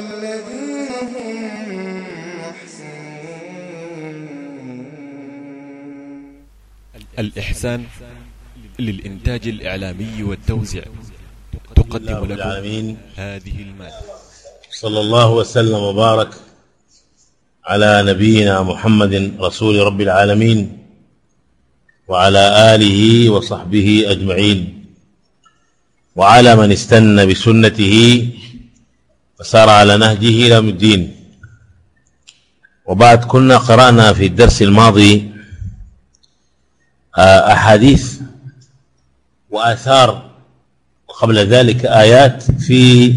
والذين هم محسنون الإحسان للإنتاج الإعلامي والتوزيع تقدم لكم العالمين. هذه المادة. صلى الله وسلم وبارك على نبينا محمد رسول رب العالمين وعلى آله وصحبه أجمعين. وعلى من استنى بسنته وسار على نهجه إلى يوم الدين. وبعد كنا قرأنا في الدرس الماضي آه، أحاديث وآثار وقبل ذلك آيات في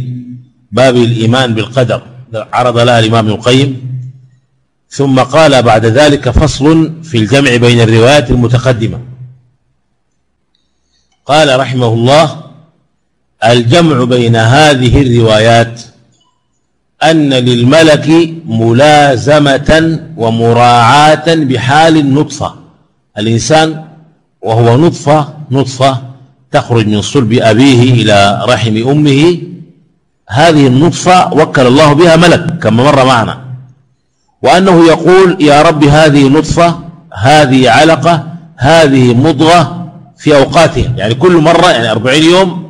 باب الإيمان بالقدر. عرض لها الإمام ابن القيم. ثم قال بعد ذلك فصل في الجمع بين الروايات المتقدمة. قال رحمه الله الجمع بين هذه الروايات أن للملك ملازمة ومراعاة بحال النطفة. الإنسان وهو نطفة نطفة تخرج من صلب أبيه إلى رحم أمه. هذه النطفة وكل الله بها ملك كما مر معنا. وأنه يقول يا رب هذه نطفة هذه علقة هذه مضغة في أوقاتها. يعني كل مرة يعني أربعين يوم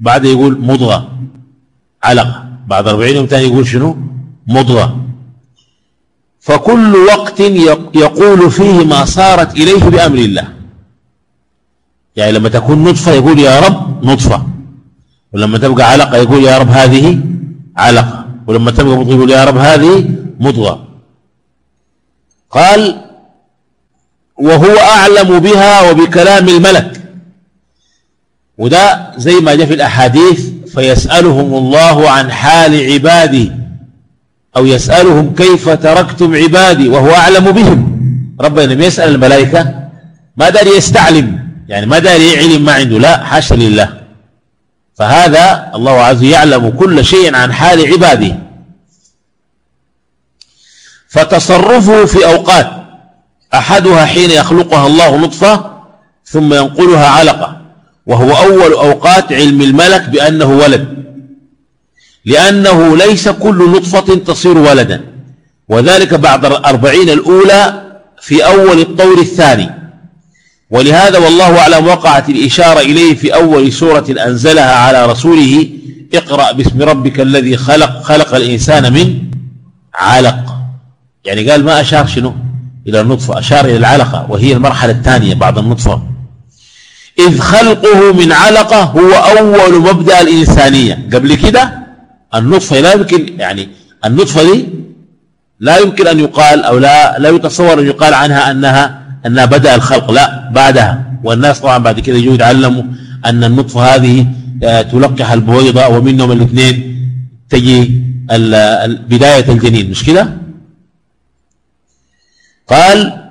بعد يقول مضغة علقة. بعد أربعين يوم تاني يقول شنو؟ مضغة. فكل وقت يقول فيه ما صارت إليه بأمر الله. يعني لما تكون نطفة يقول يا رب نطفة. ولما تبقى علقة يقول يا رب هذه علقة. ولما تبقى مضغة يقول يا رب هذه مضغة. قال وهو أعلم بها وبكلام الملك. وده زي ما جاء في الأحاديث فيسألهم الله عن حال عبادي أو يسألهم كيف تركتم عبادي وهو أعلم بهم. ربنا يسأل الملائكة ما داري يستعلم يعني ما داري علم ما عنده لا حاشا لله. فهذا الله عز وجل يعلم كل شيء عن حال عباده. فتصرفه في أوقات أحدها حين يخلقها الله نطفة ثم ينقلها علقة. وهو أول أوقات علم الملك بأنه ولد. لأنه ليس كل نطفة تصير ولدا. وذلك بعد الأربعين الأولى في أول الطور الثاني. ولهذا والله أعلم وقعت الإشارة إليه في أول سورة أنزلها على رسوله اقرأ باسم ربك الذي خلق خلق الإنسان من علق. يعني قال ما أشار شنو؟ إلى النطفة أشار إلى العلقة وهي المرحلة الثانية بعد النطفة. إذ خلقه من علقة هو أول مبدأ الإنسانية. قبل كده النطفة لا يمكن يعني النطفة دي لا يمكن أن يقال أو لا لا يتصور أن يقال عنها أنها أنها بدأ الخلق لا بعدها. والناس طبعا بعد كده يجوا يتعلموا أن النطفة هذه آه، تلقح البويضة ومنهم الاثنين تجي بداية الجنين مش كده؟ قال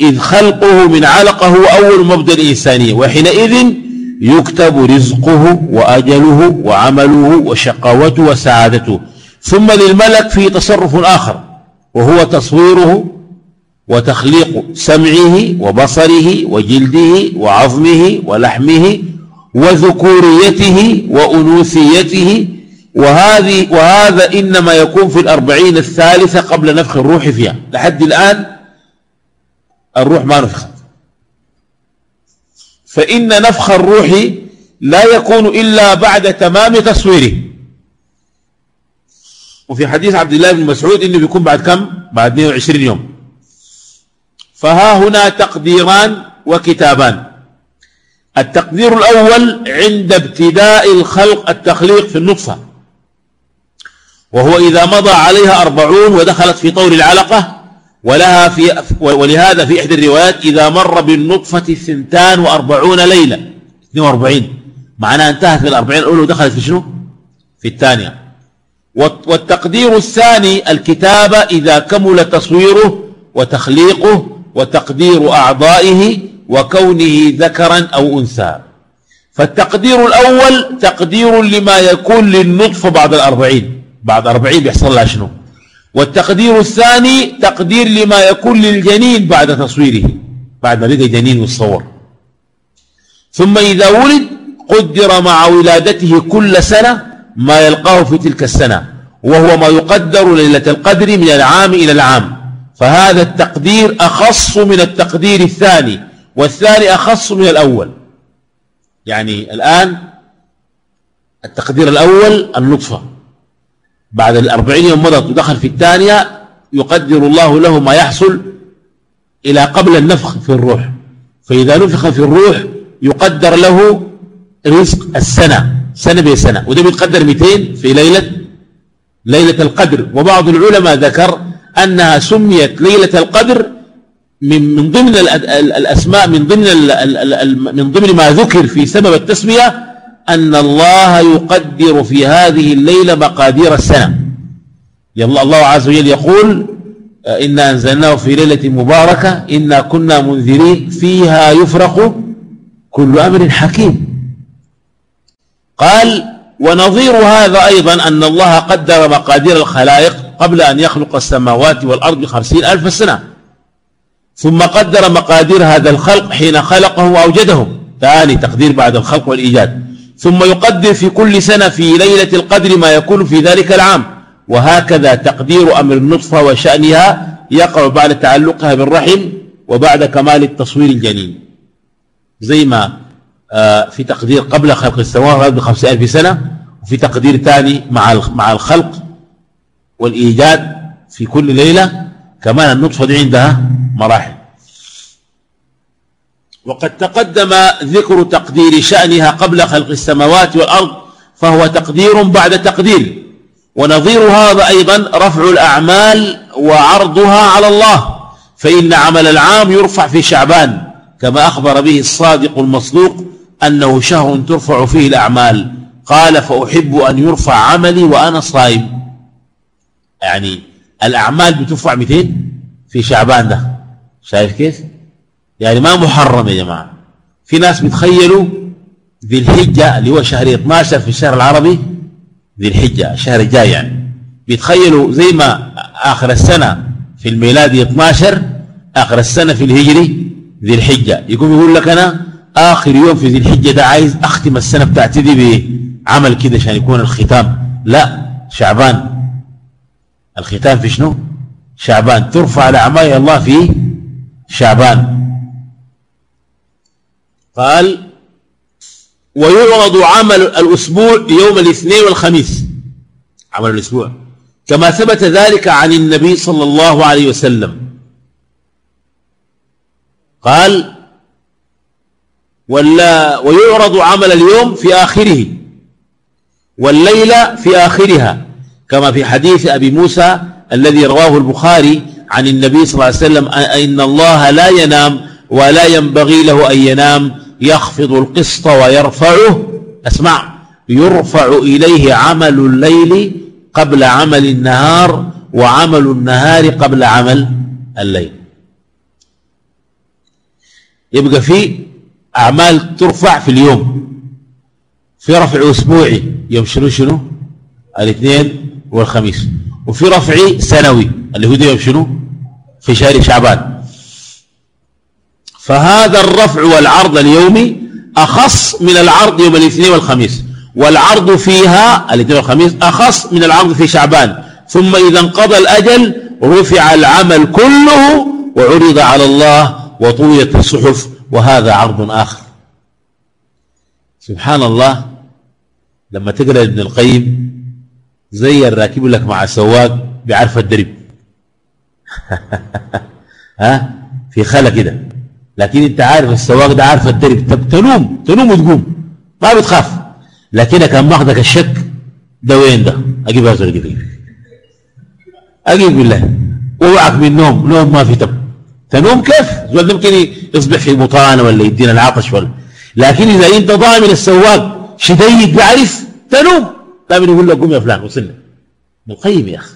إذ خلقه من علقة هو أول مبدأ الإنسانية وحينئذ يكتب رزقه وأجله وعمله وشقاوته وسعادته. ثم للملك في تصرف آخر وهو تصويره وتخليق سمعه وبصره وجلده وعظمه ولحمه وذكوريته وأنوثيته. وهذه وهذا إنما يكون في الأربعين الثالثة قبل نفخ الروح فيها. لحد الآن الروح ما نفخت فإن نفخ الروح لا يكون إلا بعد تمام تصويره. وفي حديث عبد الله بن مسعود إنه بيكون بعد كم؟ بعد 120 يوم. فها هنا تقديران وكتابان. التقدير الأول عند ابتداء الخلق التخليق في النطفة. وهو إذا مضى عليها أربعون ودخلت في طور العلقة ولها في ولهذا في إحدى الروايات إذا مر بالنطفة ثنتان وأربعون ليلة. 42 معناها انتهت في الأربعين الأولى ودخلت في شنو؟ في الثانية. والتقدير الثاني الكتابة إذا كمل تصويره وتخليقه وتقدير أعضائه وكونه ذكرا أو أنثى. فالتقدير الأول تقدير لما يكون للنطفة بعد الأربعين. بعد أربعين بيحصل لها شنو؟ والتقدير الثاني تقدير لما يكون للجنين بعد تصويره بعد ما بقى جنين يتصور ثم إذا ولد قدر مع ولادته كل سنة ما يلقاه في تلك السنة وهو ما يقدر ليلة القدر من العام إلى العام. فهذا التقدير أخص من التقدير الثاني والثاني أخص من الأول. يعني الآن التقدير الأول النطفة. بعد الأربعين يوم مضت ودخل في الثانية يقدر الله له ما يحصل إلى قبل النفخ في الروح. فإذا نفخ في الروح يقدر له رزق السنة. سنة بسنة وده بيتقدر 200 في ليلة ليلة القدر. وبعض العلماء ذكر أنها سميت ليلة القدر من من ضمن الأسماء من ضمن من ضمن ما ذكر في سبب التسمية أن الله يقدر في هذه الليلة مقادير السنة. يلا الله عز وجل يقول إنا أنزلناه في ليلة مباركة إنا كنا منذرين فيها يفرق كل أمر حكيم. قال ونظير هذا أيضا أن الله قدر مقادير الخلائق قبل أن يخلق السماوات والأرض بخمسين ألف سنة. ثم قدر مقادير هذا الخلق حين خلقه وأوجده. ثاني تقدير بعد الخلق والإيجاد. ثم يقدر في كل سنة في ليلة القدر ما يكون في ذلك العام. وهكذا تقدير أمر النطفة وشأنها يقع بعد تعلقها بالرحم وبعد كمال التصوير الجنين. زي ما آه، في تقدير قبل خلق السماوات بخمسة ألف سنة وفي تقدير ثاني مع مع الخلق والإيجاد في كل ليلة كمان النطفة دي عندها مراحل. وقد تقدم ذكر تقدير شأنها قبل خلق السماوات والأرض فهو تقدير بعد تقدير. ونظير هذا أيضا رفع الأعمال وعرضها على الله فإن عمل العام يرفع في شعبان كما أخبر به الصادق المصدوق أنه شهر ترفع فيه الأعمال. قال فأحب أن يرفع عملي وأنا صائم. يعني الأعمال بترفع 200 في شعبان ده. شايف كيف؟ يعني ما محرم يا جماعة. في ناس بيتخيلوا ذي الحجة اللي هو شهر 12 في الشهر العربي ذي الحجة الشهر الجاي يعني. بيتخيلوا زي ما آخر السنة في الميلادي 12 آخر السنة في الهجري ذي الحجة. يقوم يقول لك أنا آخر يوم في ذي الحجة ده عايز أختم السنة بتاعتي دي بعمل كده عشان يكون الختام. لا شعبان. الختام في شنو؟ شعبان. ترفع الأعمال الله في شعبان. قال ويعرض عمل الأسبوع يوم الاثنين والخميس. عمل الأسبوع. كما ثبت ذلك عن النبي صلى الله عليه وسلم. قال ولا ويعرض عمل اليوم في آخره والليلة في آخرها. كما في حديث أبي موسى الذي رواه البخاري عن النبي صلى الله عليه وسلم أن الله لا ينام ولا ينبغي له أن ينام. يخفض القسط ويرفعه. أسمع. يرفع إليه عمل الليل قبل عمل النهار وعمل النهار قبل عمل الليل. يبقى في أعمال ترفع في اليوم. في رفع أسبوعي. يوم شنو شنو؟ الاثنين والخميس. وفي رفع سنوي. اللي هو يوم شنو؟ في شهر شعبان. فهذا الرفع والعرض اليومي أخص من العرض يوم الاثنين والخميس والعرض فيها الاثنين والخميس أخص من العرض في شعبان. ثم إذا انقضى الأجل رفع العمل كله وعرض على الله وطويت الصحف وهذا عرض آخر. سبحان الله لما تقرأ ابن القيم زي الراكب لك مع السواق بيعرف الدرب. ها؟ في خلا كده. لكن انت عارف السواق ده عارف الدرب تنوم تنوم وتقوم. ما بتخاف. لكن كان ماخذك الشك ده وين ده؟ أجيب هذا أجيب أجيب بالله اوعك من النوم. نوم ما في تب تنوم كيف؟ زول ممكن يصبح في بطانه ولا يدينا العطش ولا. لكن إذا أنت ضامن السواق شديد بيعرف تنوم. دائما يقول لك قوم يا فلان وصلنا القيم يا أخي.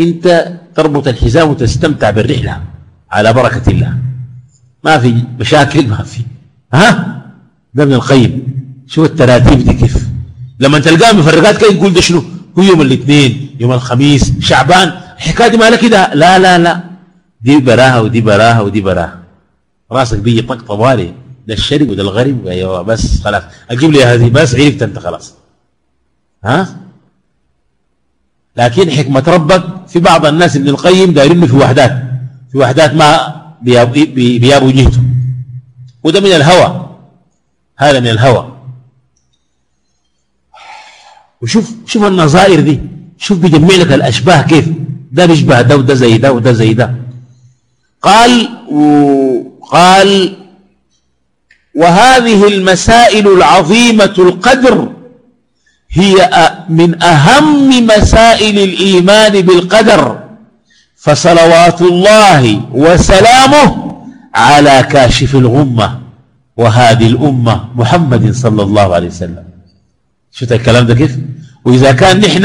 أنت تربط الحزام وتستمتع بالرحلة على بركة الله. ما في مشاكل ما في. ها؟ ده ابن القيم. شو التراتيب دي كيف. لما تلقاه مفرقات كده يقول ده شنو؟ هو يوم الاثنين يوم الخميس شعبان. الحكاية دي ما كده. لا لا لا. دي براها ودي براها ودي براها. راسك بيجي طق طوالي. ده الشرب وده الغرب. أيوه بس خلاص. أجيب لي هذه بس عرفت أنت خلاص. ها؟ لكن حكمة ربك في بعض الناس ابن القيم دايرين في وحدات. في وحدات ما بيابوا جهته وده من الهوى. هذا من الهوى. وشوف شوف النظائر دي. شوف بيجمع لك الأشباه كيف. ده بيشبه ده وده زي ده وده زي ده. قال وقال وهذه المسائل العظيمة القدر هي من أهم مسائل الإيمان بالقدر. فصلوات الله وسلامه على كاشف الغمة وهذه الأمة محمد صلى الله عليه وسلم. شفت الكلام ده كيف؟ وإذا كان نحن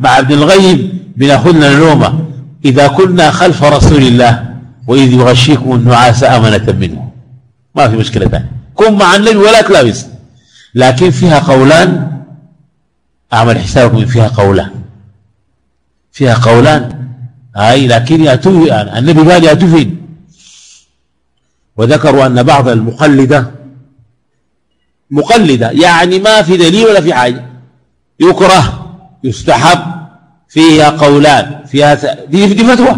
مع ابن الغيب بنأخذنا نومة إذا كنا خلف رسول الله وإذ يغشيكم النعاس أمنة منه. ما في مشكلة ثانية كن مع النبي ولا تلابس. لكن فيها قولان. أعمل حسابكم فيها قولان. فيها قولان. أي لكن يأتوا يعني النبي قال يأتوا فين وذكروا أن بعض المقلدة مقلدة يعني ما في دليل ولا في حاجة. يكره يستحب فيها قولان فيها دي, دي فتوى.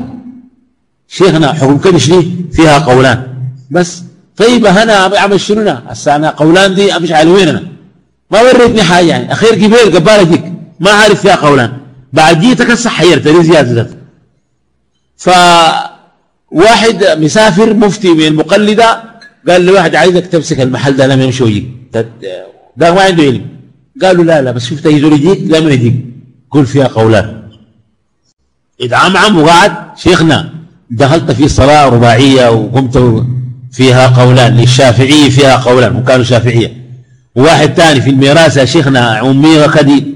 شيخنا حكم كده شنو؟ فيها قولان. بس طيب أنا اعمل شنو هسه أنا قولان دي مش على وين أنا؟ ما وريتني حاجة يعني. أخير كبير قبالك ما عارف فيها قولان. بعد جيتك هسه حيرتني زيادة. فواحد مسافر مفتي من المقلدة قال له واحد عايزك تمسك المحل ده لما يمشي ويجيك ده ما عنده علم. قالوا لا لا بس شفت يزور يجيك لا ما يجيك. قل فيها قولان. إذا عم عم وقعد. شيخنا دخلت في صلاة رباعية وقمت فيها قولان. للشافعي فيها قولان وكانوا شافعية. وواحد ثاني في الميراث يا شيخنا أمي وكدي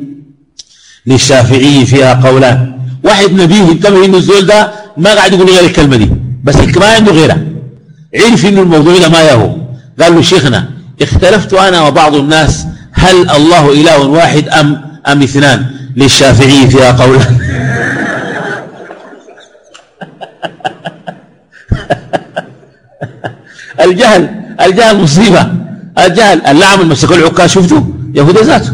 للشافعي فيها قولان. واحد نبيه انتبه إنه الزول ده ما قاعد يقول غير الكلمة دي. بس ما عنده غيرها. عرف إنه الموضوع ده ما يهو. قال له شيخنا اختلفت أنا وبعض الناس هل الله إله واحد ام أم اثنان؟ للشافعي فيها قولان الجهل الجهل مصيبة. الجهل اللعم المسك العكاز شفته يهود ذاته.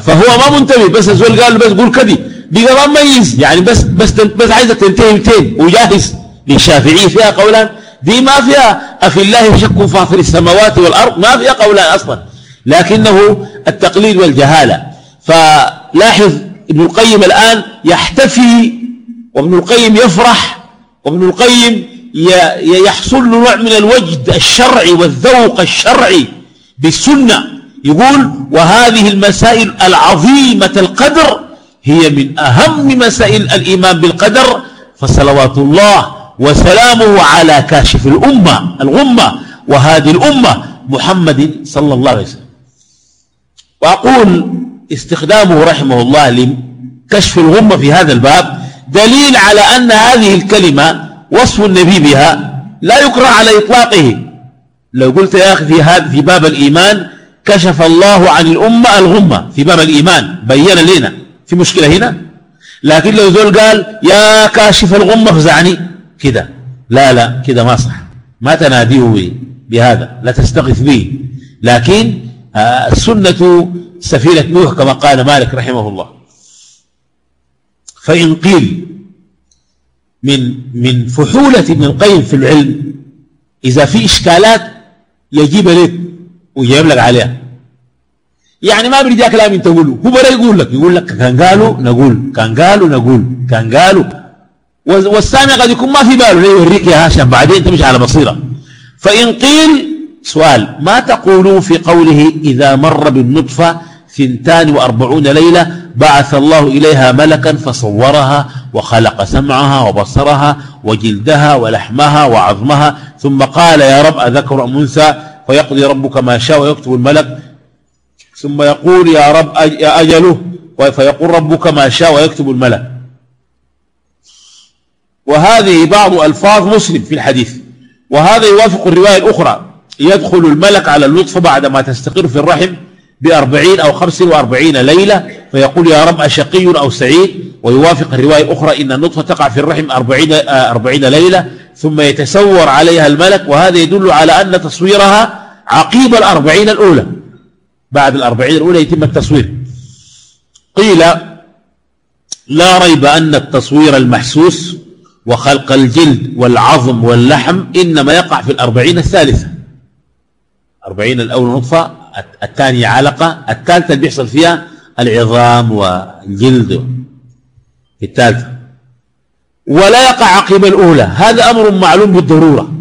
فهو ما منتبه. بس الزول قال بس قول كذي. بقى ما مميز. يعني بس بس بس عايزك تنتهي 200 وجاهز. للشافعي فيها قولان. دي ما فيها أفي الله شك فاطر السماوات والأرض. ما فيها قولان أصلا. لكنه التقليد والجهالة. فلاحظ ابن القيم الآن يحتفي وابن القيم يفرح وابن القيم يحصل له نوع من الوجد الشرعي والذوق الشرعي بالسنة. يقول وهذه المسائل العظيمة القدر هي من أهم مسائل الإيمان بالقدر فصلوات الله وسلامه على كاشف الأمة الغمة وهذه الأمة محمد صلى الله عليه وسلم. وأقول استخدامه رحمه الله لكشف الغمة في هذا الباب دليل على أن هذه الكلمة وصف النبي بها لا يكره على إطلاقه. لو قلت يا أخي في هذا في باب الإيمان كشف الله عن الأمة الغمة في باب الإيمان بين لنا. في مشكلة هنا؟ لكن لو زول قال يا كاشف الغمة فزعني. كده. لا لا كده ما صح. ما تناديه بهذا. لا تستغث به لكن آه، السنة سفينة نوح كما قال مالك رحمه الله. فإن قيل من من فحولة ابن القيم في العلم إذا في إشكالات يجيب لك ويجيب لك عليها. يعني ما بيجي كلام انت تقوله. هو بلا يقول لك. يقول لك كان قالوا نقول. كان قالوا نقول. كان قالوا والسامع قد يكون ما في باله. يوريك يا هاشم؟ بعدين تمشي على بصيرة. فإن قيل سؤال. ما تقولون في قوله إذا مر بالنطفة ثنتان وأربعون ليلة بعث الله إليها ملكا فصورها وخلق سمعها وبصرها وجلدها ولحمها وعظمها ثم قال يا رب أذكر أم أنثى؟ فيقضي ربك ما شاء ويكتب الملك. ثم يقول يا رب أجله فيقول ربك ما شاء ويكتب الملك وهذه بعض ألفاظ مسلم في الحديث. وهذا يوافق الرواية الأخرى. يدخل الملك على اللطف بعدما تستقر في الرحم بأربعين أو خمس وأربعين ليلة فيقول يا رب أشقي أو سعيد. ويوافق الرواية الأخرى إن النطفة تقع في الرحم أربعين, آه، أربعين ليلة. ثم يتسور عليها الملك وهذا يدل على أن تصويرها عقيب الأربعين الأولى. بعد الأربعين الأولى يتم التصوير. قيل لا ريب أن التصوير المحسوس وخلق الجلد والعظم واللحم إنما يقع في الأربعين الثالثة. أربعين الأول نطفة الثانية علقة الثالثة اللي بيحصل فيها العظام والجلد في الثالثة. ولا يقع عقب الأولى. هذا أمر معلوم بالضرورة.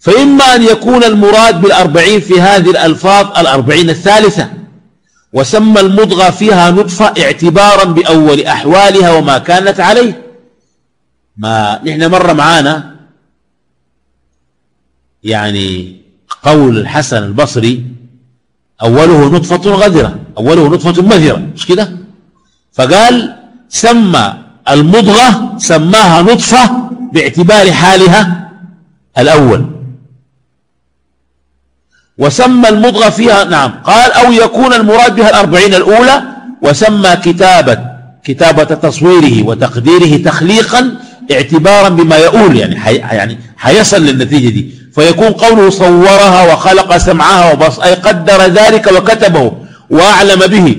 فإما أن يكون المراد بالأربعين في هذه الألفاظ الأربعين الثالثة وسمى المضغة فيها نطفة اعتبارا بأول أحوالها وما كانت عليه. ما نحن مر معانا يعني قول الحسن البصري أوله نطفة غذرة أوله نطفة مذرة مش كده؟ فقال سمى المضغة سماها نطفة باعتبار حالها الأول. وسمى المضغة فيها نعم قال أو يكون المراد بها الأربعين الأولى وسمى كتابة كتابة تصويره وتقديره تخليقا اعتبارا بما يقول يعني حي يعني حيصل للنتيجة دي. فيكون قوله صورها وخلق سمعها وبص أي قدر ذلك وكتبه وأعلم به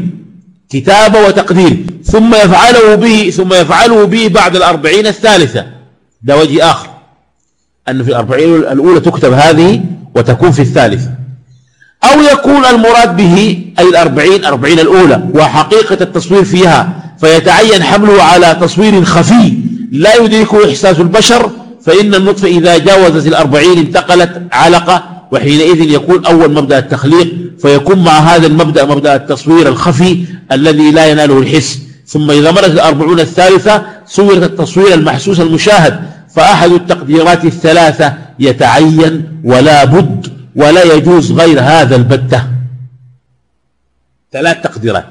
كتابة وتقدير ثم يفعله به ثم يفعله به بعد الأربعين الثالثة. ده وجه آخر أن في الأربعين الأولى تكتب هذه وتكون في الثالثة. أو يكون المراد به أي الأربعين أربعين الأولى وحقيقة التصوير فيها فيتعين حمله على تصوير خفي لا يدركه إحساس البشر فإن النطفة إذا جاوزت الأربعين انتقلت علقة وحينئذ يكون أول مبدأ التخليق فيكون مع هذا المبدأ مبدأ التصوير الخفي الذي لا يناله الحس. ثم إذا مرت الأربعون الثالثة صورت التصوير المحسوس المشاهد فأحد التقديرات الثلاثة يتعين ولا بد ولا يجوز غير هذا البتة. ثلاث تقديرات.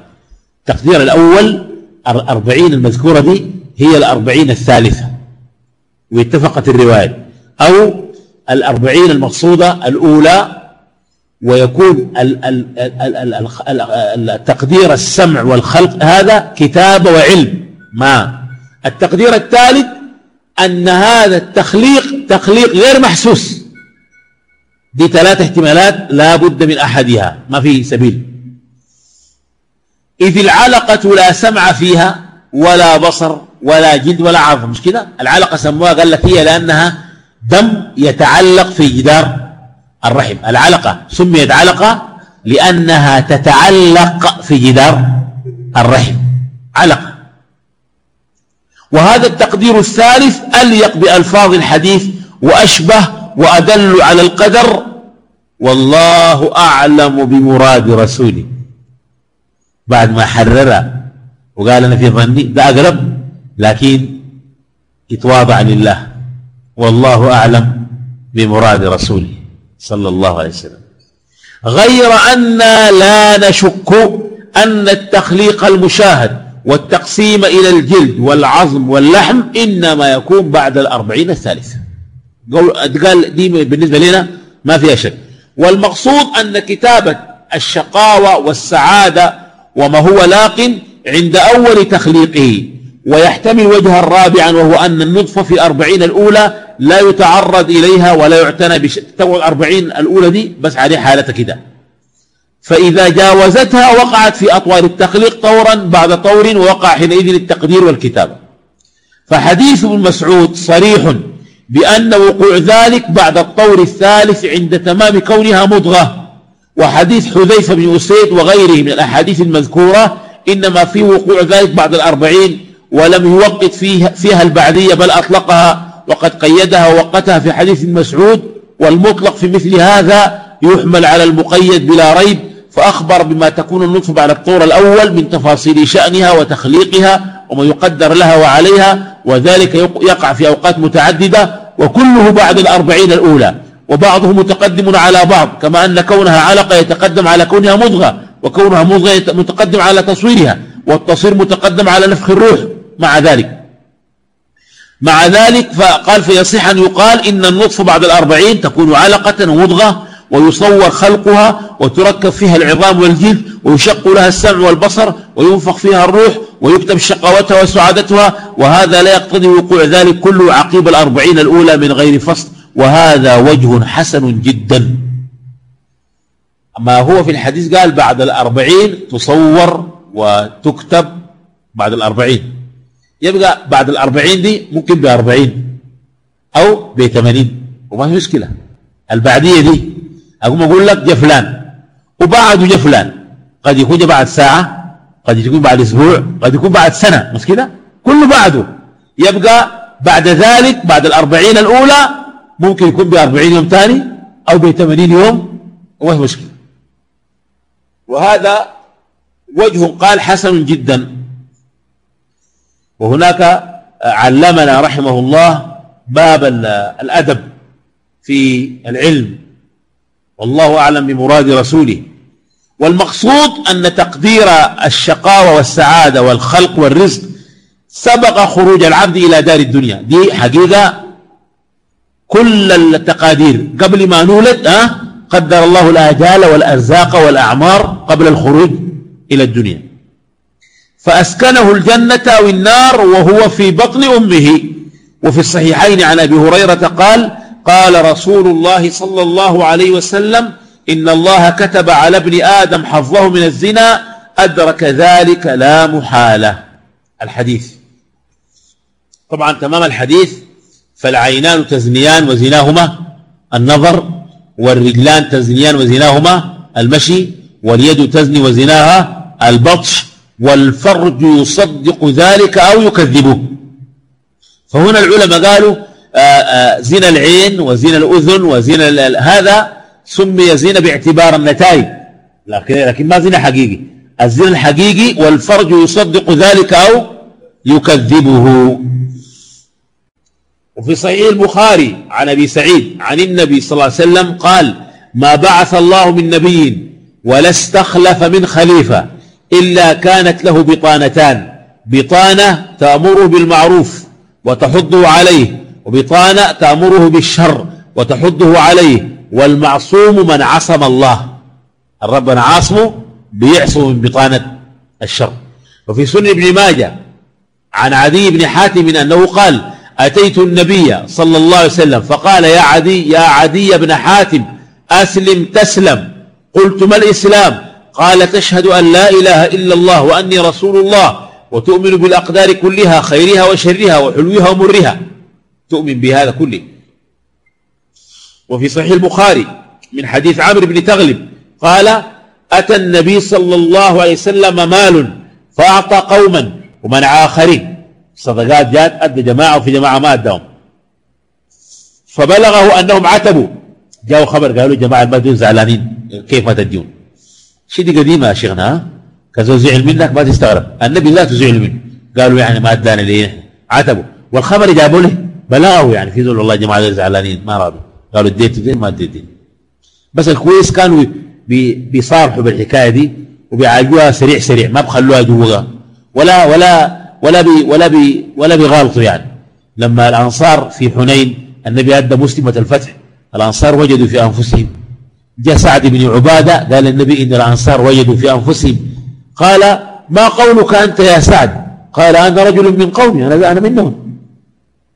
التقدير الأول الأربعين المذكورة دي هي الأربعين الثالثة. واتفقت الرواية. أو الأربعين المقصودة الأولى ويكون التقدير السمع والخلق. هذا كتابة وعلم. ما؟ التقدير الثالث أن هذا التخليق تخليق غير محسوس. دي ثلاث احتمالات لا بد من أحدها. ما في سبيل. إذ العلقة لا سمع فيها ولا بصر ولا جلد ولا عظم. مش كده؟ العلقة سموها قال لك هي لأنها دم يتعلق في جدار الرحم. العلقة سميت علقة لأنها تتعلق في جدار الرحم. علقة. وهذا التقدير الثالث أليق بألفاظ الحديث وأشبه وأدل على القدر والله أعلم بمراد رسوله. بعد ما حرر وقال أنا في ظني ده أقرب لكن يتواضع لله. والله أعلم بمراد رسوله صلى الله عليه وسلم. غير أن لا نشك أن التخليق المشاهد والتقسيم إلى الجلد والعظم واللحم إنما يكون بعد الأربعين الثالثة. قال دي بالنسبة لنا ما فيها شك. والمقصود أن كتابة الشقاوة والسعادة وما هو لاق عند أول تخليقه ويحتمل وجها رابعا وهو أن النطفة في الأربعين الأولى لا يتعرض إليها ولا يعتنى بشيء تو الأربعين الأولى دي بس عليه حالة كده. فإذا جاوزتها وقعت في أطوار التخليق طورا بعد طور ووقع حينئذ التقدير والكتابة. فحديث ابن مسعود صريح بأن وقوع ذلك بعد الطور الثالث عند تمام كونها مضغة. وحديث حذيفة بن أسيد وغيره من الأحاديث المذكورة إنما في وقوع ذلك بعد الأربعين ولم يوقت فيها, فيها البعدية بل أطلقها وقد قيدها ووقتها في حديث مسعود والمطلق في مثل هذا يحمل على المقيد بلا ريب فأخبر بما تكون النطفة بعد الطور الأول من تفاصيل شأنها وتخليقها وما يقدر لها وعليها وذلك يقع في أوقات متعددة وكله بعد الأربعين الأولى وبعضه متقدم على بعض كما أن كونها علقة يتقدم على كونها مضغة وكونها مضغة متقدم على تصويرها والتصوير متقدم على نفخ الروح مع ذلك. مع ذلك فقال فيصح أن يقال إن النطف بعد الأربعين تكون علقة ومضغة ويصور خلقها وتركب فيها العظام والجلد ويشق لها السمع والبصر وينفخ فيها الروح ويكتب شقاوتها وسعادتها وهذا لا يقتضي وقوع ذلك كله عقيب الأربعين الأولى من غير فصل. وهذا وجه حسن جدا. ما هو في الحديث قال بعد الأربعين تصور وتكتب بعد الأربعين. يبقى بعد الأربعين دي ممكن بأربعين أو بثمانين وما في مشكلة. البعدية دي أقوم أقول لك جفلان وبعده جفلان. قد يكون بعد ساعة قد يكون بعد أسبوع قد يكون بعد سنة مش كده؟ كله بعده. يبقى بعد ذلك بعد الأربعين الأولى ممكن يكون بأربعين يوم ثاني أو بثمانين يوم في مشكلة. وهذا وجه قال حسن جدا. وهناك علمنا رحمه الله باب الأدب في العلم. والله أعلم بمراد رسوله. والمقصود أن تقدير الشقاوة والسعادة والخلق والرزق سبق خروج العبد إلى دار الدنيا. دي حقيقة كل التقادير. قبل ما نولد أه قدر الله الآجال والأرزاق والأعمار قبل الخروج إلى الدنيا. فأسكنه الجنة أو النار وهو في بطن أمه. وفي الصحيحين عن أبي هريرة قال قال رسول الله صلى الله عليه وسلم إن الله كتب على ابن آدم حظه من الزنا أدرك ذلك لا محالة. الحديث. طبعا تمام الحديث فالعينان تزنيان وزناهما النظر والرجلان تزنيان وزناهما المشي واليد تزني وزناها البطش والفرج يصدق ذلك أو يكذبه فهنا العلماء قالوا آه، آه، زنا العين وزنا الأذن وزنا هذا سمي زنا باعتبار النتائج. لكن لكن ما زنا حقيقي. الزنا الحقيقي والفرج يصدق ذلك أو يكذبه. وفي صحيح البخاري عن أبي سعيد عن النبي صلى الله عليه وسلم قال ما بعث الله من نبي ولا استخلف من خليفة إلا كانت له بطانتان. بطانة تأمره بالمعروف وتحضه عليه وبطانة تأمره بالشر وتحضه عليه. والمعصوم من عصم الله. الرب عاصمه بيعصم من بطانة الشر. وفي سنن ابن ماجه عن عدي بن حاتم أنه قال أتيت النبي صلى الله عليه وسلم فقال يا عدي يا عدي بن حاتم أسلم تسلم. قلت ما الإسلام؟ قال تشهد أن لا إله إلا الله وأني رسول الله وتؤمن بالأقدار كلها خيرها وشرها وحلوها ومرها. تؤمن بهذا كله. وفي صحيح البخاري من حديث عمرو بن تغلب قال أتى النبي صلى الله عليه وسلم مال فأعطى قوما ومنع آخرين. صدقات جات أدى جماعة وفي جماعة ما أدهم فبلغه أنهم عتبوا. جاءوا خبر قالوا جماعة ما زعلانين. كيف ما تديون؟ شيء دي قديمة يا شيخنا؟ كذا زعل منك ما تستغرب. النبي لا تزعل منه. قالوا يعني ما ادانا ليه؟ عتبوا. والخبر جابوا له. بلغه يعني. في ذول والله جماعة زعلانين. ما راضوا قالوا اديت دين ما اديت. دين بس الكويس كانوا بيصارحوا بالحكاية دي وبيعالجوها سريع سريع ما بخلوها جوها ولا ولا ولا بي ولا بي ولا بيغالطوا يعني. لما الأنصار في حنين النبي أدى مسلمة الفتح. الأنصار وجدوا في أنفسهم. جاء سعد بن عبادة قال النبي إن الأنصار وجدوا في أنفسهم. قال ما قولك أنت يا سعد؟ قال أنا رجل من قومي أنا أنا منهم.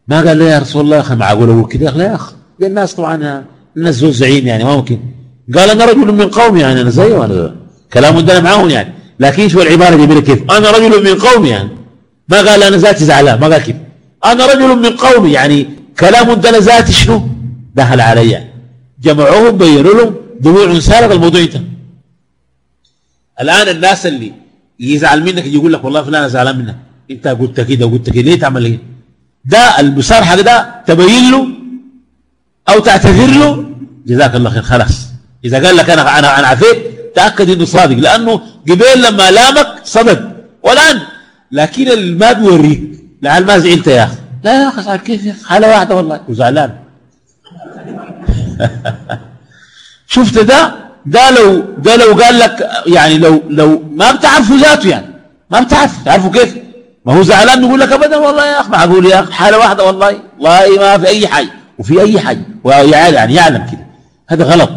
ما قال له يا رسول الله. أخي معقول أقول كذا لا يا أخي الناس طبعا الناس زعيم يعني ما ممكن. قال أنا رجل من قومي يعني أنا زيه أنا. كلام عندنا معاهم يعني. لكن شو العبارة دي كيف؟ أنا رجل من قومي يعني. ما قال أنا ذاتي زعلان ما قال كده أنا رجل من قومي يعني. كلام عندنا ذاتي شنو؟ دخل علي. جمعوهم بينوا لهم دموع سالت الموضوع انتهى الآن الناس اللي يزعل منك يقول لك والله فلان زعلان منك. انت قلت كده وقلت كده ليه تعمل كده؟ ده المصارحة ده تبين له أو تعتذر له؟ جزاك الله خير خلاص. إذا قال لك أنا أنا أنا عفيت تأكد إنه صادق لأنه قبيل لما لامك صدق. والآن لكن ما بيوريك. لعل ما زعلت يا أخي. لا يا أخي كيف يا أخي؟ حالة واحدة والله. وزعلان. شفت ده؟ ده لو ده لو قال لك يعني لو لو ما بتعرفوا ذاته يعني. ما بتعرف تعرفوا كيف؟ ما هو زعلان يقول لك ابدا والله يا أخي معقول يا أخي؟ حالة واحدة والله. والله ما في أي حاجة. وفي أي حاجة. يعني يعلم كده. هذا غلط.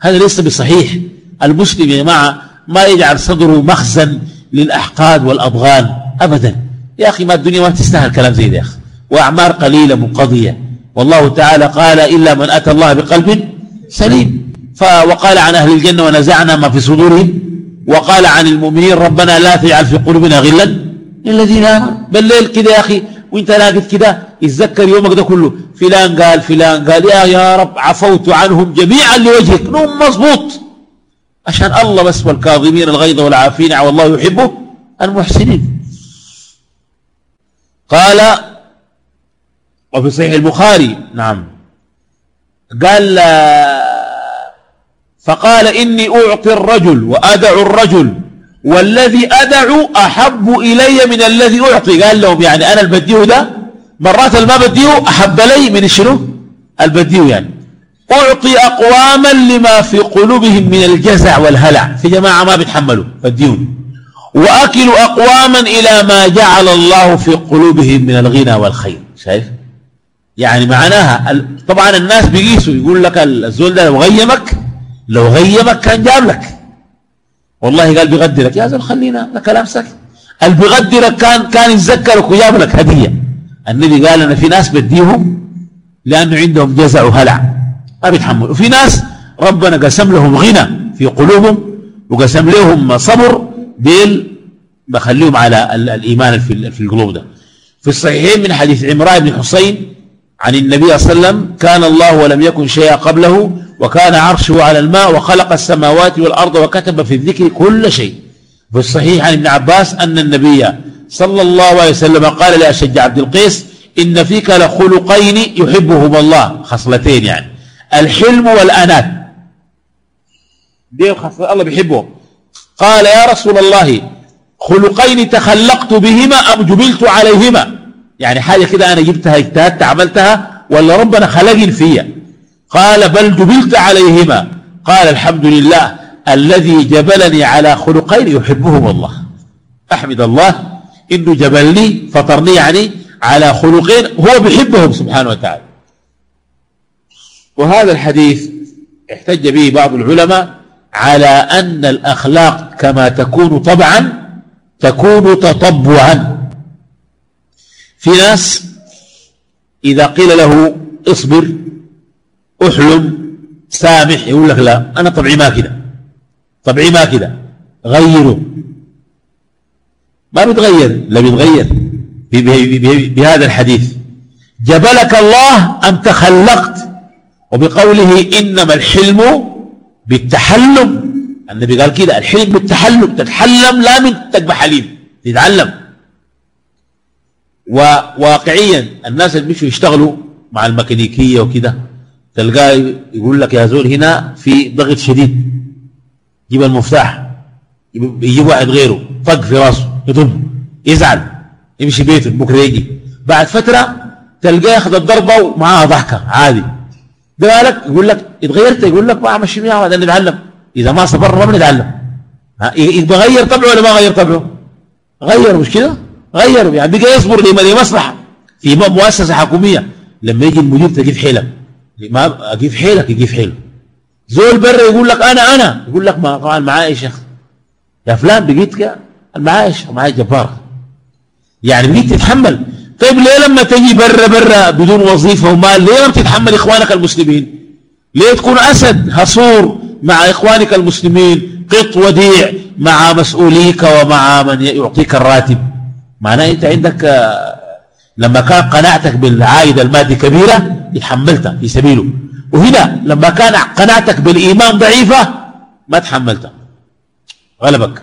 هذا ليس بصحيح. المسلم يا جماعة ما يجعل صدره مخزن للأحقاد والاضغان ابدا. يا أخي ما الدنيا ما تستاهل كلام زي ده يا أخي. وأعمار قليلة منقضية. والله تعالى قال إلا من أتى الله بقلب سليم. وقال عن أهل الجنة ونزعنا ما في صدورهم. وقال عن المؤمنين ربنا لا تجعل في قلوبنا غلا الذين آمنوا. بالليل كده يا أخي وإنت ناقد كده يتذكر يومك ده كله. فلان قال فلان قال يا يا رب عفوت عنهم جميعا لوجهك. نوم مضبوط. عشان الله بس والكاظمين الغيظ والعافين والله يحبه المحسنين. قال وفي صحيح البخاري نعم. قال فقال إني أعطي الرجل وأدع الرجل والذي أدع أحب إلي من الذي أعطي. قال لهم يعني أنا البديه ده مرات الما بديه أحب لي من شنو؟ البديه يعني. أعطي أقواما لما في قلوبهم من الجزع والهلع. في جماعة ما بيتحملوا بديون وأكل أقواما إلى ما جعل الله في قلوبهم من الغنى والخير. شايف؟ يعني معناها طبعا الناس بيقيسوا يقول لك الزول ده لو غيمك لو غيمك كان جاب لك. والله قال بيغدرك. يا زول خلينا ده كلام سكت اللي بيغدرك كان كان يتذكرك وجاب لك هدية. النبي قال أنا في ناس بديهم لأنه عندهم جزع وهلع. ما بيتحملوا وفي ناس ربنا قسم لهم غنى في قلوبهم وقسم لهم صبر ديل بخليهم على الإيمان في القلوب ده. في الصحيحين من حديث عمران بن حسين عن النبي صلى الله عليه وسلم كان الله ولم يكن شيئا قبله وكان عرشه على الماء وخلق السماوات والأرض وكتب في الذكر كل شيء. في الصحيح عن ابن عباس أن النبي صلى الله عليه وسلم قال لأشج عبد القيس إن فيك لخلقين يحبهما الله. خصلتين يعني. الحلم والأنات دي خصلة الله بيحبهم قال يا رسول الله خلقين تخلقت بهما أم جبلت عليهما؟ يعني حاجة كده أنا جبتها اجتهدت عملتها ولا ربنا خلقني فيها؟ قال بل جبلت عليهما. قال الحمد لله الذي جبلني على خلقين يحبهم الله. أحمد الله. إنه جبلني فطرني يعني على خلقين هو بيحبهم سبحانه وتعالى. وهذا الحديث احتج به بعض العلماء على أن الأخلاق كما تكون طبعا تكون تطبعا. في ناس إذا قيل له اصبر أحلم سامح يقول لك لا أنا طبعي ما كده طبعي ما كده غيره. ما بيتغير لا بيتغير. بهذا الحديث. جبلك الله أم تخلقت؟ وبقوله إنما الحلم بالتحلم. النبي قال كده الحلم بالتحلم. تتحلم لا من تقبح حليم تتعلم. وواقعيا الناس اللي بيشوا يشتغلوا مع الميكانيكية وكده تلقاه يقول لك يا زول هنا في ضغط شديد. جيب المفتاح يجيب واحد غيره طق في راسه. يضم. يزعل يمشي بيته بكره يجي بعد فترة تلقاه ياخذ الضربة ومعاها ضحكة. عادي. ده لك يقول لك اتغيرت. يقول لك ما امشي معاه هذا نتعلم إذا ما صبرنا ما بنتعلم. يبقى غير طبعه ولا ما غير طبعه؟ غير. مش كده؟ غير. يعني بقى يصبر لمصلحه في مؤسسة حكومية. لما يجي المدير تجيب حيلك. ما أجيب حيلك يجيب حيله زول برا يقول لك أنا أنا. يقول لك ما طبعا معايا شيخ يا فلان بقيت المعايش معايا جبار يعني بقيت تتحمل. طيب ليه لما تجي برا برا بدون وظيفة ومال ليه ما بتتحمل إخوانك المسلمين؟ ليه تكون أسد هصور مع إخوانك المسلمين؟ قط وديع مع مسؤوليك ومع من يعطيك الراتب. معناه أنت عندك لما كان قناعتك بالعائد المادي كبيرة تحملتها في سبيله. وهنا لما كان قناعتك بالإيمان ضعيفة ما تحملتها. غلبك.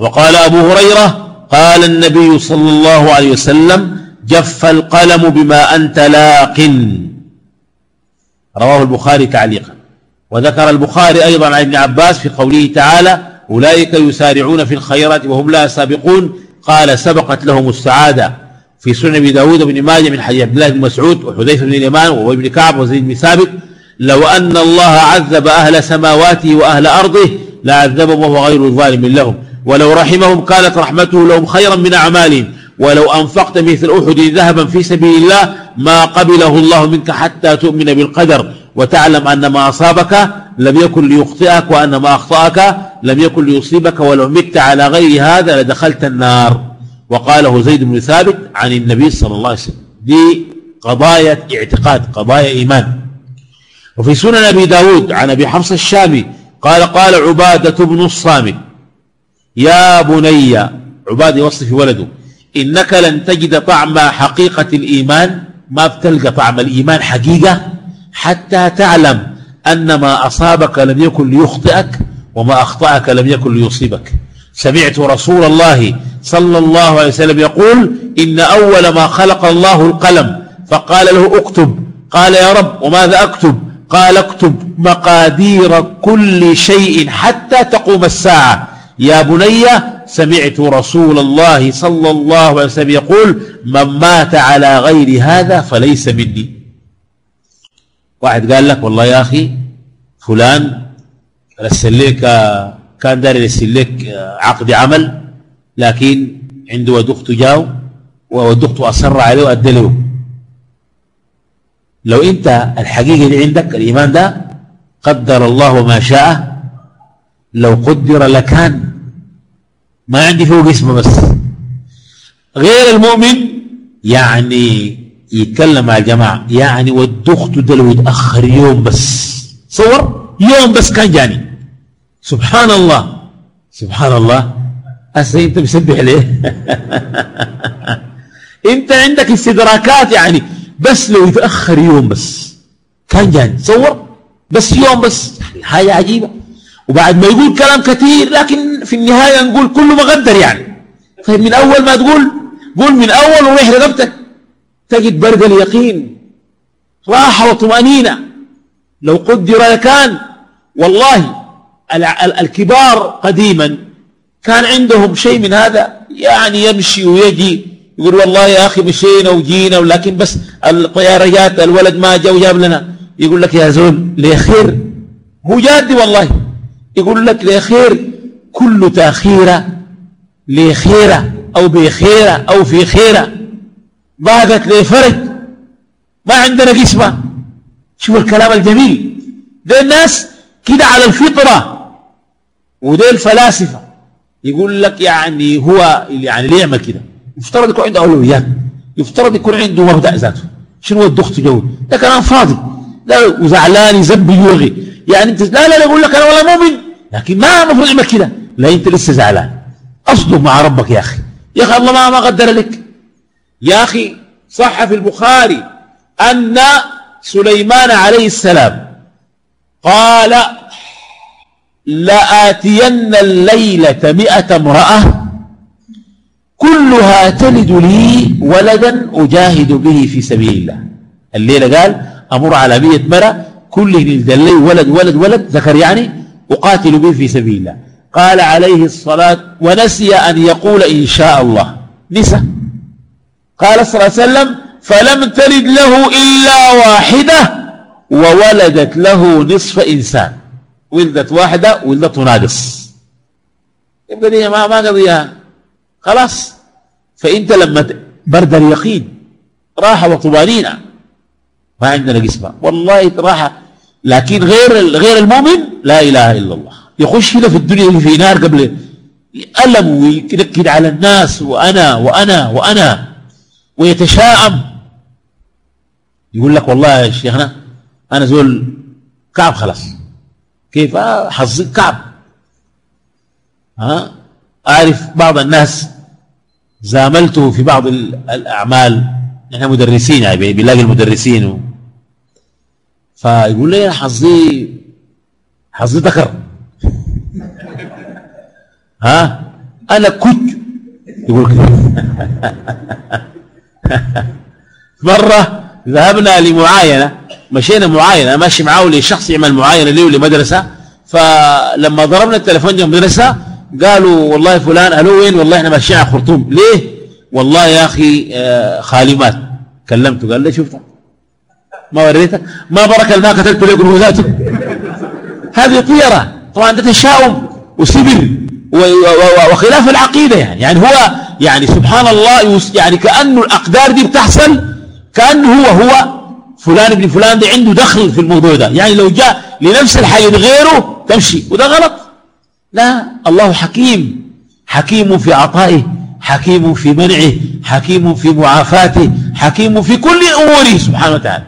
وقال أبو هريرة قال النبي صلى الله عليه وسلم جف القلم بما أنت لاق. رواه البخاري تعليقا. وذكر البخاري أيضا عن ابن عباس في قوله تعالى أولئك يسارعون في الخيرات وهم لا سابقون. قال سبقت لهم السعادة. في سنن أبي داود بن ماجه من حديث عبد الله بن مسعود وحذيفة بن اليمان وابن كعب وزيد بن ثابت لو أن الله عذب أهل سماواته وأهل أرضه لعذبهم وهو غير ظالم لهم. ولو رحمهم كانت رحمته لهم خيرا من أعمالهم. ولو أنفقت مثل أحد ذهبا في سبيل الله ما قبله الله منك حتى تؤمن بالقدر. وتعلم أن ما أصابك لم يكن ليخطئك وأن ما أخطأك لم يكن ليصيبك ولو مت على غير هذا لدخلت النار. وقاله زيد بن ثابت عن النبي صلى الله عليه وسلم. دي قضايا اعتقاد قضايا إيمان. وفي سنن أبي داود عن أبي حفص الشامي قال قال عبادة بن الصامت. يا بني عباد يوصف ولده إنك لن تجد طعم حقيقة الإيمان ما بتلقى طعم الإيمان حقيقة؟ حتى تعلم أن ما أصابك لم يكن ليخطئك وما أخطأك لم يكن ليصيبك. سمعت رسول الله صلى الله عليه وسلم يقول إن أول ما خلق الله القلم فقال له اكتب. قال يا رب وماذا أكتب؟ قال اكتب مقادير كل شيء حتى تقوم الساعة. يا بني سمعت رسول الله صلى الله عليه وسلم يقول من مات على غير هذا فليس مني. واحد قال لك والله يا أخي فلان رسل لك كان داري يرسل لك عقد عمل لكن عنده ودخت جاو ودخت أصر عليه وأدى له. لو أنت الحقيقة اللي عندك الإيمان ده قدر الله ما شاء لو قدر لكان. ما عندي فوق اسمه بس. غير المؤمن يعني يتكلم مع الجماعة يعني ودخت ده لو يتأخر يوم بس. صور؟ يوم بس كان جاني. سبحان الله سبحان الله هسه انت مسبح ليه؟ انت عندك استدراكات يعني بس لو يتأخر يوم بس. كان جاني. تصور بس يوم بس. حاجة عجيبة. وبعد ما يقول كلام كثير لكن في النهاية نقول كله مقدر يعني. طيب من أول ما تقول قول من أول وريح رقبتك. تجد برق اليقين. راحة وطمأنينة. لو قدر لكان والله الكبار قديما. كان عندهم شيء من هذا يعني يمشي ويجي يقول والله يا أخي مشينا وجينا ولكن بس الطياريات الولد ما جاء وجاب لنا. يقول لك يا زول ليه خير هو جادي والله. يقول لك ليه خير كل تأخيرة لخيرة أو بخيرة أو في خيرة. ضاقت لفرج ما عندنا قسمة. شوف الكلام الجميل. ده الناس كده على الفطرة. وده الفلاسفة. يقول لك يعني هو يعني ليه يعمل كده. يفترض يكون عنده أولويات. يفترض يكون عنده مبدأ ذاته. شنو الضغط جو؟ ده كلام فاضي. لا وزعلان يزب يلغي. يعني انت لا لا يقول لك أنا والله مؤمن. لكن ما المفروض يعمل كده. لا أنت لسه زعلان. أصدق مع ربك يا أخي. يا أخي الله ما ما قدر لك. يا أخي صح في البخاري أن سليمان عليه السلام قال لآتين الليلة مئة امرأة كلها تلد لي ولدا أجاهد به في سبيل الله. الليلة قال أمر على مئة مرة كل يلد لي ولد ولد ولد ذكر يعني أقاتل به في سبيل الله. قال عليه الصلاة ونسي أن يقول إن شاء الله. نسى. قال صلى الله عليه وسلم فلم تلد له إلا واحدة وولدت له نصف إنسان. ولدت واحدة ولدته ناقص. يبقى دي ما ما قضيها. خلاص. فأنت لما برد اليقين راحة وطمأنينة. ما عندنا قسمة. والله راحة لكن غير غير المؤمن لا إله إلا الله. يخش هنا في الدنيا في نار قبل ألم وينكد على الناس وأنا وأنا وأنا. ويتشاءم. يقول لك والله يا شيخنا أنا زول كعب خلاص. كيف؟ آه حظي كعب. ها أعرف بعض الناس زاملته في بعض الأعمال. نحن مدرسين يعني بنلاقي المدرسين. و... فيقول لي حظي حظي ذكر. ها؟ أنا كنت. يقول كده. مرة ذهبنا لمعاينة مشينا معاينة ماشي معاه لشخص يعمل معاينة ليه ولمدرسة. فلما ضربنا التليفون جنب مدرسة قالوا والله فلان ألو وين؟ والله إحنا ماشيين على خرطوم. ليه؟ والله يا أخي آه خالي مات. كلمته قال لي شفت ما وريتك ما برك الماء لك ذاته هذه طيرة. طبعا ده تشاؤم وسبل. وخلاف العقيدة يعني. يعني هو يعني سبحان الله يعني كأنه الأقدار دي بتحصل كأنه هو هو فلان ابن فلان ده عنده دخل في الموضوع ده. يعني لو جاء لنفس الحاجة غيره تمشي. وده غلط. لا. الله حكيم. حكيم في عطائه حكيم في منعه حكيم في معافاته حكيم في كل أموره سبحانه وتعالى.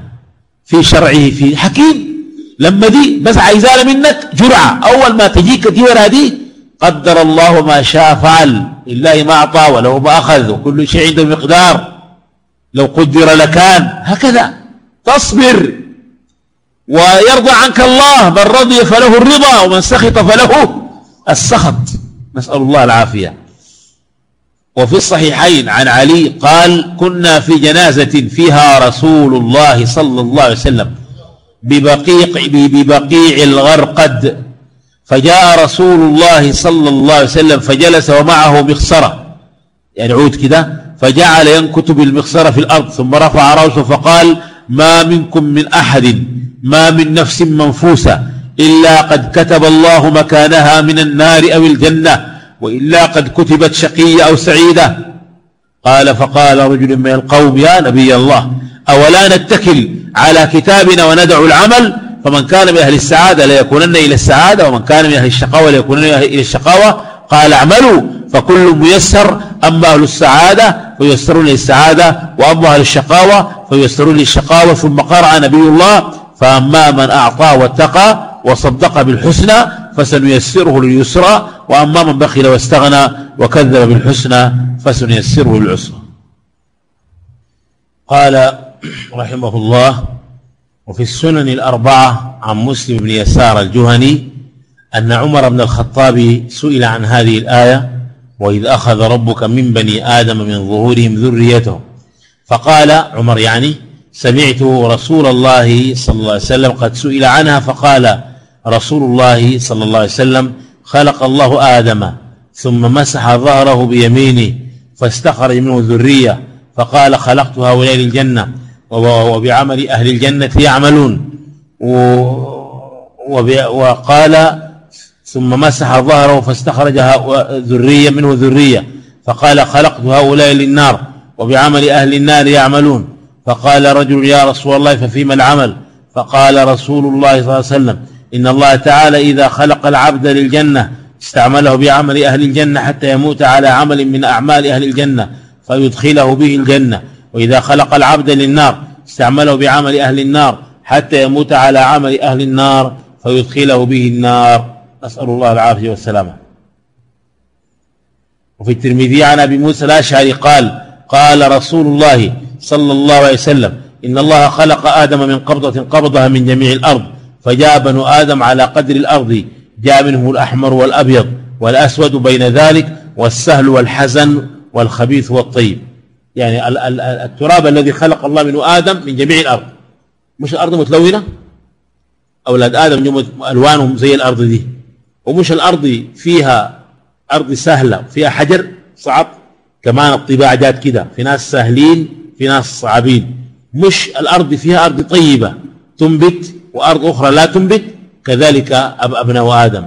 في شرعه في حكيم. لما دي بس عايزانا منك جرعة. أول ما تجيك دي ورا دي قدر الله ما شاء فعل. لله ما أعطى وله ما أخذ وكل شيء عنده مقدار. لو قدر لكان. هكذا. تصبر. ويرضى عنك الله. من رضي فله الرضا. ومن سخط فله السخط. نسأل الله العافية. وفي الصحيحين عن علي قال كنا في جنازة فيها رسول الله صلى الله عليه وسلم ببقيع, ببقيع الغرقد. فجاء رسول الله صلى الله عليه وسلم فجلس ومعه مخصرة. يعني عود كده. فجعل ينكت بالمخصرة في الأرض ثم رفع رأسه فقال ما منكم من أحد ما من نفس منفوسة إلا قد كتب الله مكانها من النار أو الجنة وإلا قد كتبت شقية أو سعيدة. قال فقال رجل من القوم يا نبي الله أولا نتكل على كتابنا وندع العمل فمن كان من أهل السعادة ليكونن إلى السعادة ومن كان من أهل الشقاوة ليكونن إلى الشقاوة. قال اعملوا فكل ميسر أما أهل السعادة فيسرون للسعادة وأما أهل الشقاوة فيسرون للشقاوة ثم قرأ نبي الله فأما من أعطى واتقى وصدق بالحسنى فسنيسره لليسرى وأما من بخل واستغنى وكذب بالحسنى فسنيسره للعسرى. قال رحمه الله وفي السنن الأربعة عن مسلم بن يسار الجهني أن عمر بن الخطاب سئل عن هذه الآية وإذ أخذ ربك من بني آدم من ظهورهم ذريتهم فقال عمر يعني سمعت رسول الله صلى الله عليه وسلم قد سئل عنها فقال رسول الله صلى الله عليه وسلم خلق الله آدم ثم مسح ظهره بيمينه فاستخرج منه ذرية فقال خلقت هؤلاء للجنة. وبعمل أهل الجنة يعملون. وقال ثم مسح ظهره فاستخرج ذرية منه ذرية. فقال خلقت هؤلاء للنار وبعمل أهل النار يعملون. فقال رجل يا رسول الله ففيما العمل؟ فقال رسول الله صلى الله عليه وسلم إن الله تعالى إذا خلق العبد للجنة استعمله بعمل أهل الجنة حتى يموت على عمل من أعمال أهل الجنة فيدخله به الجنة. وإذا خلق العبد للنار استعمله بعمل أهل النار حتى يموت على عمل أهل النار فيدخله به النار. نسأل الله العافية والسلامة. وفي الترمذي عن أبي موسى الأشعري قال قال رسول الله صلى الله عليه وسلم إن الله خلق آدم من قبضة قبضها من جميع الأرض فجاء بنو آدم على قدر الأرض جاء منهم الأحمر والأبيض والأسود بين ذلك والسهل والحزن والخبيث والطيب. يعني التراب الذي خلق الله منه آدم من جميع الأرض. مش الأرض متلونة؟ أولاد آدم ألوانهم زي الأرض دي. ومش الأرض فيها أرض سهلة فيها حجر صعب؟ كمان الطباع جات كده. في ناس سهلين في ناس صعبين. مش الأرض فيها أرض طيبة تنبت وأرض أخرى لا تنبت؟ كذلك أبناء آدم.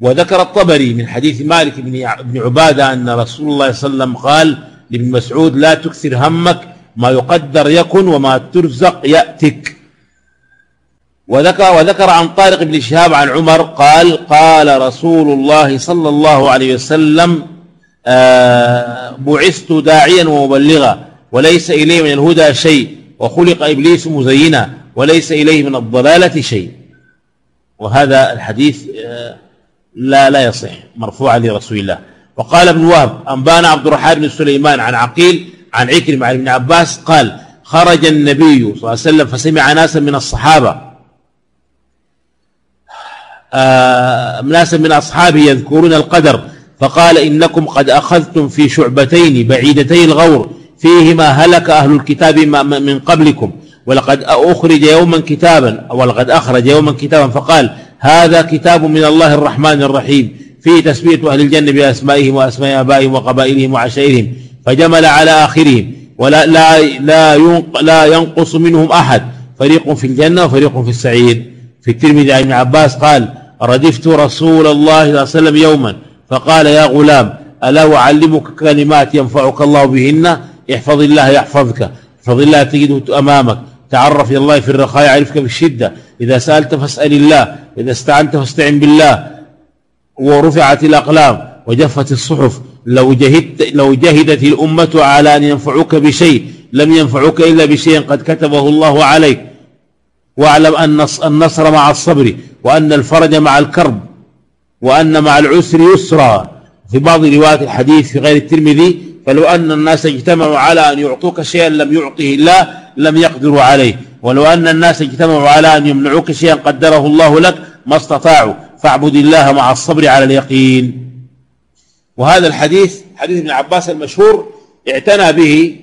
وذكر الطبري من حديث مالك بن عبادة أن رسول الله صلى الله عليه وسلم قال لابن مسعود لا تكثر همك ما يقدر يكن وما ترزق يأتك. وذكر وذكر عن طارق بن شهاب عن عمر قال قال رسول الله صلى الله عليه وسلم آه بعثت داعيا ومبلغا وليس إليه من الهدى شيء وخلق إبليس مزينا وليس إليه من الضلالة شيء. وهذا الحديث آه لا لا يصح مرفوعا لرسول الله. وقال ابن وهب أنبانا عبد الرحمن بن سليمان عن عقيل عن عكرمة عن ابن عباس قال خرج النبي صلى الله عليه وسلم فسمع ناسا من الصحابة. آه ناسا من أصحابه يذكرون القدر فقال إنكم قد أخذتم في شعبتين بعيدتي الغور فيهما هلك أهل الكتاب من قبلكم ولقد أخرج يوما كتابا ولقد أخرج يوما كتابا فقال هذا كتاب من الله الرحمن الرحيم فيه تسمية أهل الجنة بأسمائهم وأسماء آبائهم وقبائلهم وعشائرهم فجمل على آخرهم ولا لا لا لا ينقص منهم أحد. فريق في الجنة وفريق في السعير. في الترمذي عن ابن عباس قال ردفت رسول الله صلى الله عليه وسلم يوما. فقال يا غلام ألا أعلمك كلمات ينفعك الله بهن؟ احفظ الله يحفظك. احفظ الله تجده أمامك. تعرف إلى الله في الرخاء يعرفك في الشدة إذا سألت فاسأل الله. إذا استعنت فاستعن بالله. ورفعت الأقلام وجفت الصحف. لو جهدت لو جهدت الأمة على أن ينفعوك بشيء لم ينفعوك إلا بشيء قد كتبه الله عليك. واعلم أن النصر مع الصبر وأن الفرج مع الكرب وأن مع العسر يسرا. في بعض روايات الحديث في غير الترمذي فلو أن الناس اجتمعوا على أن يعطوك شيئا لم يعطه الله لم يقدروا عليه. ولو أن الناس اجتمعوا على أن يمنعوك شيئا قدره الله لك ما استطاعوا. فاعبد الله مع الصبر على اليقين. وهذا الحديث حديث ابن عباس المشهور اعتنى به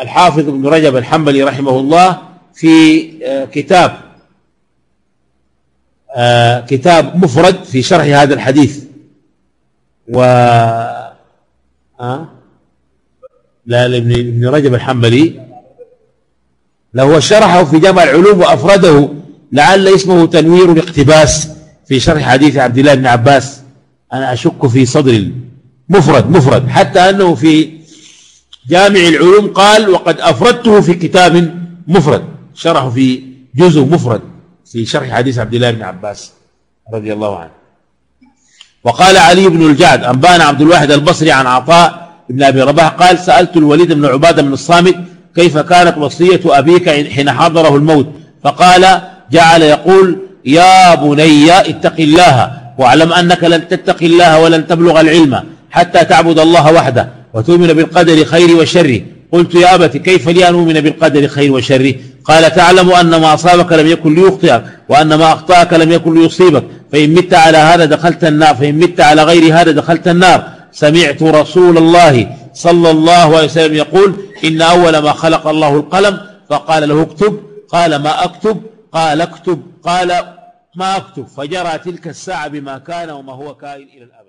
الحافظ ابن رجب الحنبلي رحمه الله في آه، كتاب آه، كتاب مفرد في شرح هذا الحديث. و أه؟ لا لابن رجب الحنبلي. لو شرحه في جمع العلوم وأفرده لعل اسمه تنوير الاقتباس. في شرح حديث عبد الله بن عباس أنا أشك في صدر مفرد مفرد حتى أنه في جامع العلوم قال وقد أفردته في كتاب مفرد. شرحه في جزء مفرد في شرح حديث عبد الله بن عباس رضي الله عنه. وقال علي بن الجعد أنبانا عبد الواحد البصري عن عطاء بن أبي رباح قال سألت الوليد بن عبادة بن الصامت كيف كانت وصية أبيك حين حضره الموت. فقال جعل يقول يا بني اتق الله واعلم أنك لن تتق الله ولن تبلغ العلم حتى تعبد الله وحده وتؤمن بالقدر خير وشر قلت يا أبت كيف لي أن أؤمن بالقدر خير وشر قال تعلم أن ما أصابك لم يكن ليخطئك وأن ما أخطأك لم يكن ليصيبك. فإن مت على هذا دخلت النار فإن مت على غير هذا دخلت النار. سمعت رسول الله صلى الله عليه وسلم يقول إن أول ما خلق الله القلم فقال له اكتب قال ما أكتب؟ قال اكتب. قال ما أكتب. فجرى تلك الساعة بما كان وما هو كائن إلى الآن.